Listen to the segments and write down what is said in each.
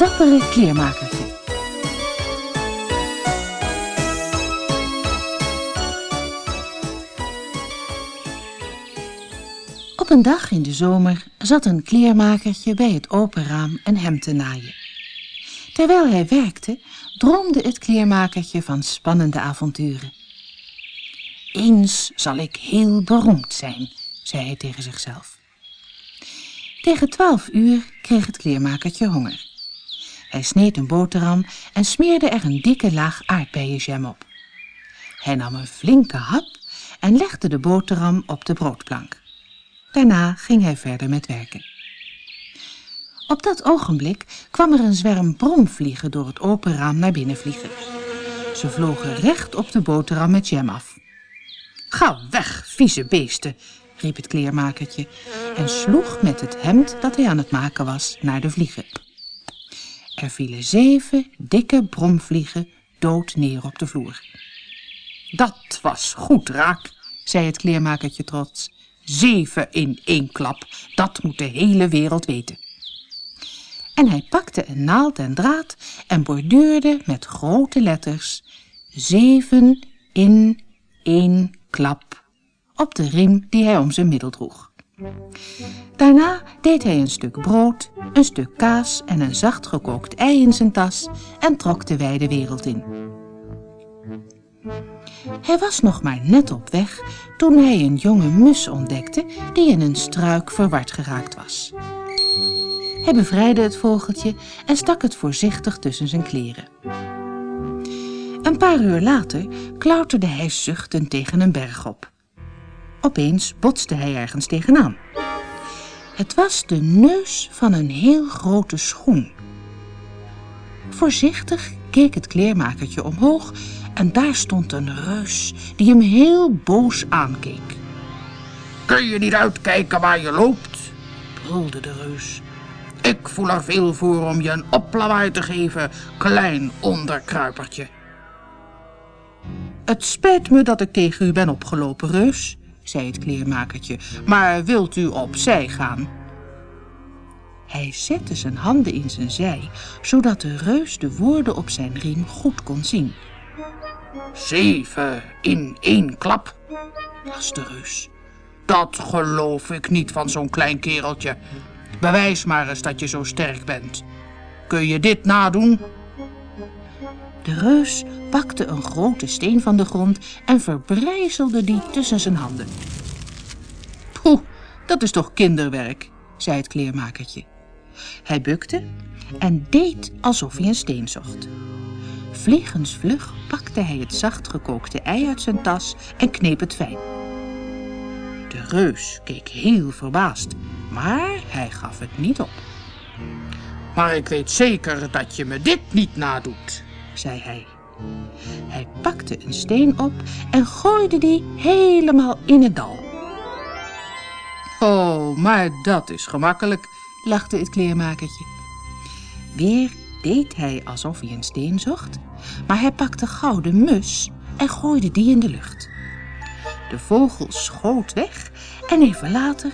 dappere kleermakertje. Op een dag in de zomer zat een kleermakertje bij het open raam een hemd te naaien. Terwijl hij werkte, droomde het kleermakertje van spannende avonturen. Eens zal ik heel beroemd zijn, zei hij tegen zichzelf. Tegen twaalf uur kreeg het kleermakertje honger. Hij sneed een boterham en smeerde er een dikke laag aardbeienjam op. Hij nam een flinke hap en legde de boterham op de broodplank. Daarna ging hij verder met werken. Op dat ogenblik kwam er een zwerm bromvliegen door het open raam naar binnen vliegen. Ze vlogen recht op de boterham met jam af. Ga weg, vieze beesten, riep het kleermakertje en sloeg met het hemd dat hij aan het maken was naar de vliegen. Er vielen zeven dikke bromvliegen dood neer op de vloer. Dat was goed raak, zei het kleermakertje trots. Zeven in één klap, dat moet de hele wereld weten. En hij pakte een naald en draad en borduurde met grote letters zeven in één klap op de riem die hij om zijn middel droeg. Daarna deed hij een stuk brood, een stuk kaas en een zacht gekookt ei in zijn tas en trok de wijde wereld in. Hij was nog maar net op weg toen hij een jonge mus ontdekte die in een struik verward geraakt was. Hij bevrijdde het vogeltje en stak het voorzichtig tussen zijn kleren. Een paar uur later klauterde hij zuchtend tegen een berg op. Opeens botste hij ergens tegenaan. Het was de neus van een heel grote schoen. Voorzichtig keek het kleermakertje omhoog en daar stond een reus die hem heel boos aankeek. Kun je niet uitkijken waar je loopt? brulde de reus. Ik voel er veel voor om je een oplawaai te geven, klein onderkruipertje. Het spijt me dat ik tegen u ben opgelopen, reus, zei het kleermakertje, maar wilt u opzij gaan? Hij zette zijn handen in zijn zij, zodat de reus de woorden op zijn riem goed kon zien. Zeven in één klap, las de reus. Dat geloof ik niet van zo'n klein kereltje. Bewijs maar eens dat je zo sterk bent. Kun je dit nadoen? De reus pakte een grote steen van de grond en verbrijzelde die tussen zijn handen. Poeh, dat is toch kinderwerk, zei het kleermakertje. Hij bukte en deed alsof hij een steen zocht. Vliegensvlug pakte hij het zacht gekookte ei uit zijn tas en kneep het fijn. De reus keek heel verbaasd, maar hij gaf het niet op. Maar ik weet zeker dat je me dit niet nadoet, zei hij. Hij pakte een steen op en gooide die helemaal in het dal. Oh, maar dat is gemakkelijk, lachte het kleermakertje. Weer deed hij alsof hij een steen zocht, maar hij pakte gauw de mus en gooide die in de lucht. De vogel schoot weg en even later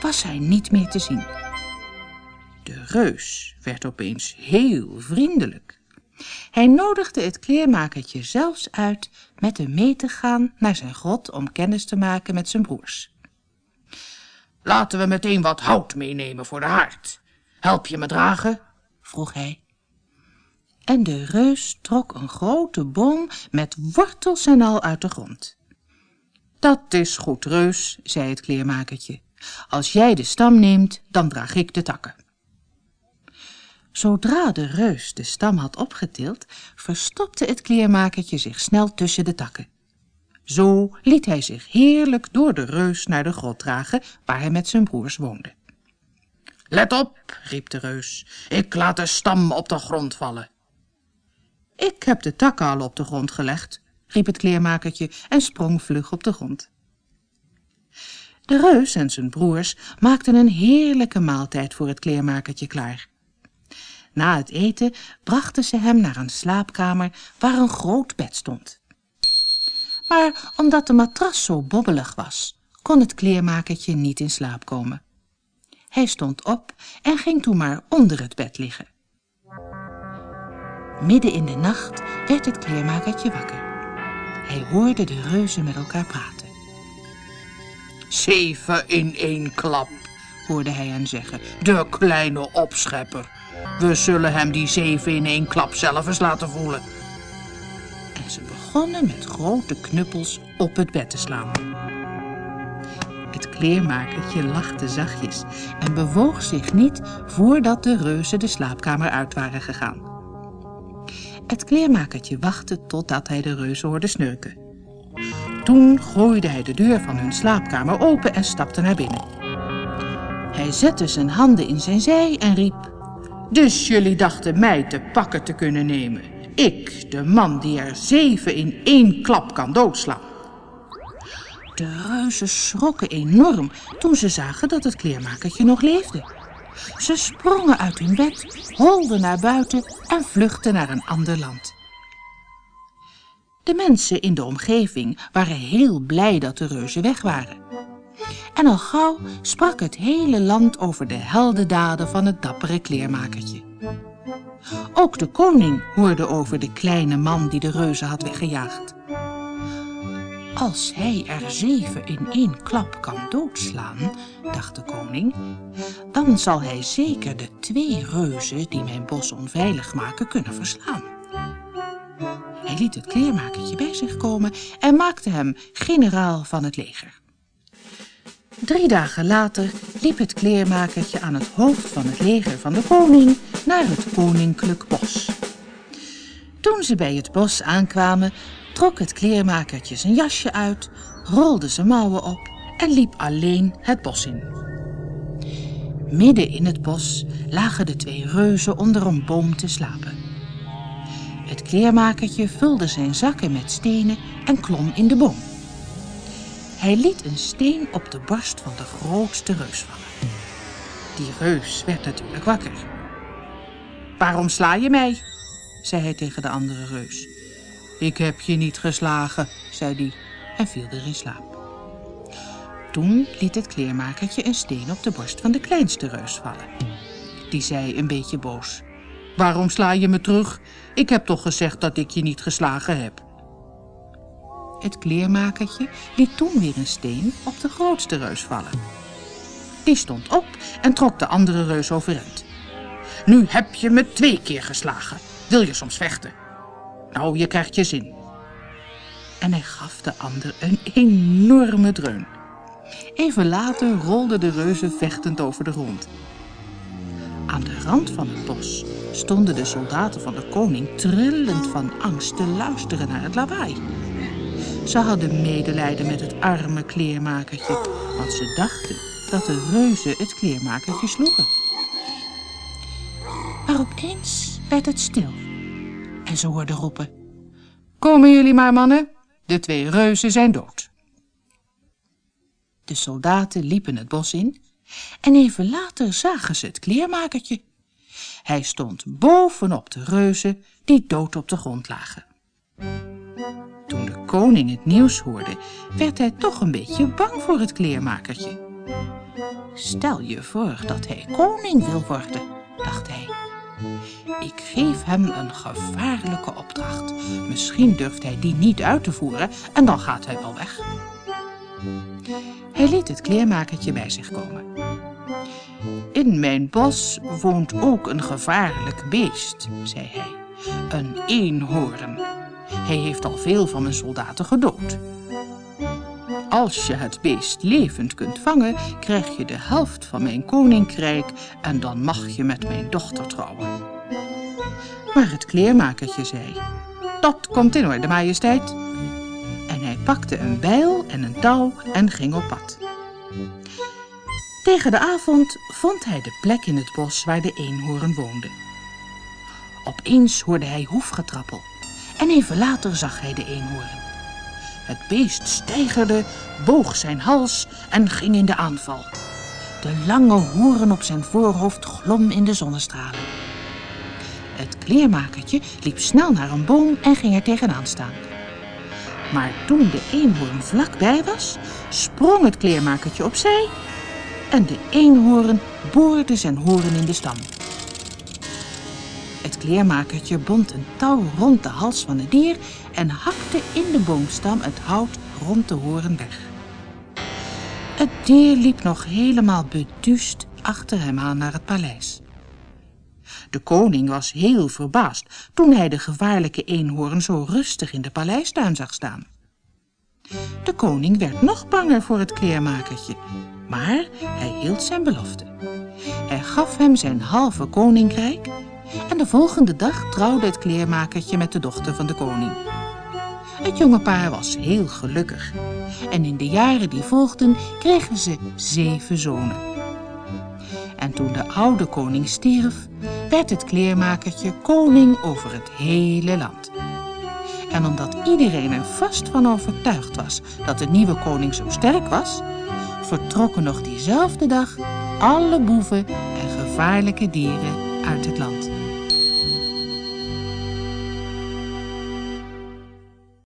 was hij niet meer te zien. De reus werd opeens heel vriendelijk. Hij nodigde het kleermakertje zelfs uit met hem mee te gaan naar zijn grot om kennis te maken met zijn broers. Laten we meteen wat hout meenemen voor de haard. Help je me dragen? vroeg hij. En de reus trok een grote boom met wortels en al uit de grond. Dat is goed, reus, zei het kleermakertje. Als jij de stam neemt, dan draag ik de takken. Zodra de reus de stam had opgetild, verstopte het kleermakertje zich snel tussen de takken. Zo liet hij zich heerlijk door de reus naar de grot dragen waar hij met zijn broers woonde. Let op, riep de reus, ik laat de stam op de grond vallen. Ik heb de takken al op de grond gelegd, riep het kleermakertje en sprong vlug op de grond. De reus en zijn broers maakten een heerlijke maaltijd voor het kleermakertje klaar. Na het eten brachten ze hem naar een slaapkamer waar een groot bed stond. Maar omdat de matras zo bobbelig was, kon het kleermakertje niet in slaap komen. Hij stond op en ging toen maar onder het bed liggen. Midden in de nacht werd het kleermakertje wakker. Hij hoorde de reuzen met elkaar praten. Zeven in één klap, hoorde hij hen zeggen. De kleine opschepper. We zullen hem die zeven in één klap zelf eens laten voelen. En ze begonnen met grote knuppels op het bed te slaan. Het kleermakertje lachte zachtjes en bewoog zich niet voordat de reuzen de slaapkamer uit waren gegaan. Het kleermakertje wachtte totdat hij de reuzen hoorde snurken. Toen gooide hij de deur van hun slaapkamer open en stapte naar binnen. Hij zette zijn handen in zijn zij en riep... Dus jullie dachten mij te pakken te kunnen nemen. Ik, de man die er zeven in één klap kan doodslaan. De reuzen schrokken enorm toen ze zagen dat het kleermakertje nog leefde. Ze sprongen uit hun bed, holden naar buiten en vluchtten naar een ander land. De mensen in de omgeving waren heel blij dat de reuzen weg waren. En al gauw sprak het hele land over de heldendaden van het dappere kleermakertje. Ook de koning hoorde over de kleine man die de reuzen had weggejaagd. Als hij er zeven in één klap kan doodslaan, dacht de koning, dan zal hij zeker de twee reuzen die mijn bos onveilig maken kunnen verslaan. Hij liet het kleermakertje bij zich komen en maakte hem generaal van het leger. Drie dagen later liep het kleermakertje aan het hoofd van het leger van de koning naar het koninklijk bos. Toen ze bij het bos aankwamen, trok het kleermakertje zijn jasje uit, rolde zijn mouwen op en liep alleen het bos in. Midden in het bos lagen de twee reuzen onder een boom te slapen. Het kleermakertje vulde zijn zakken met stenen en klom in de boom. Hij liet een steen op de borst van de grootste reus vallen. Die reus werd natuurlijk wakker. Waarom sla je mij? zei hij tegen de andere reus. Ik heb je niet geslagen, zei die en viel er in slaap. Toen liet het kleermakertje een steen op de borst van de kleinste reus vallen. Die zei een beetje boos. Waarom sla je me terug? Ik heb toch gezegd dat ik je niet geslagen heb. Het kleermakertje liet toen weer een steen op de grootste reus vallen. Die stond op en trok de andere reus overeind. Nu heb je me twee keer geslagen. Wil je soms vechten? Nou, je krijgt je zin. En hij gaf de ander een enorme dreun. Even later rolden de reuzen vechtend over de grond. Aan de rand van het bos stonden de soldaten van de koning trillend van angst te luisteren naar het lawaai. Ze hadden medelijden met het arme kleermakertje, want ze dachten dat de reuzen het kleermakertje sloegen. Maar opeens werd het stil en ze hoorden roepen. Komen jullie maar, mannen, de twee reuzen zijn dood. De soldaten liepen het bos in en even later zagen ze het kleermakertje. Hij stond bovenop de reuzen die dood op de grond lagen. Toen de koning het nieuws hoorde, werd hij toch een beetje bang voor het kleermakertje. Stel je voor dat hij koning wil worden, dacht hij. Ik geef hem een gevaarlijke opdracht. Misschien durft hij die niet uit te voeren en dan gaat hij wel weg. Hij liet het kleermakertje bij zich komen. In mijn bos woont ook een gevaarlijk beest, zei hij. Een eenhoorn. Hij heeft al veel van mijn soldaten gedood. Als je het beest levend kunt vangen, krijg je de helft van mijn koninkrijk en dan mag je met mijn dochter trouwen. Maar het kleermakertje zei, dat komt in orde, majesteit. En hij pakte een bijl en een touw en ging op pad. Tegen de avond vond hij de plek in het bos waar de eenhoorn woonde. Opeens hoorde hij hoefgetrappel en even later zag hij de eenhoorn. Het beest steigerde, boog zijn hals en ging in de aanval. De lange hoorn op zijn voorhoofd glom in de zonnestralen. Het kleermakertje liep snel naar een boom en ging er tegenaan staan. Maar toen de eenhoorn vlakbij was, sprong het kleermakertje opzij en de eenhoorn boorde zijn hoorn in de stam. Het kleermakertje bond een touw rond de hals van het dier en hakte in de boomstam het hout rond de horen weg. Het dier liep nog helemaal beduust achter hem aan naar het paleis. De koning was heel verbaasd toen hij de gevaarlijke eenhoorn zo rustig in de paleistuin zag staan. De koning werd nog banger voor het kleermakertje, maar hij hield zijn belofte. Hij gaf hem zijn halve koninkrijk en de volgende dag trouwde het kleermakertje met de dochter van de koning. Het jonge paar was heel gelukkig en in de jaren die volgden kregen ze zeven zonen. En toen de oude koning stierf, werd het kleermakertje koning over het hele land. En omdat iedereen er vast van overtuigd was dat de nieuwe koning zo sterk was, vertrokken nog diezelfde dag alle boeven en gevaarlijke dieren uit het land.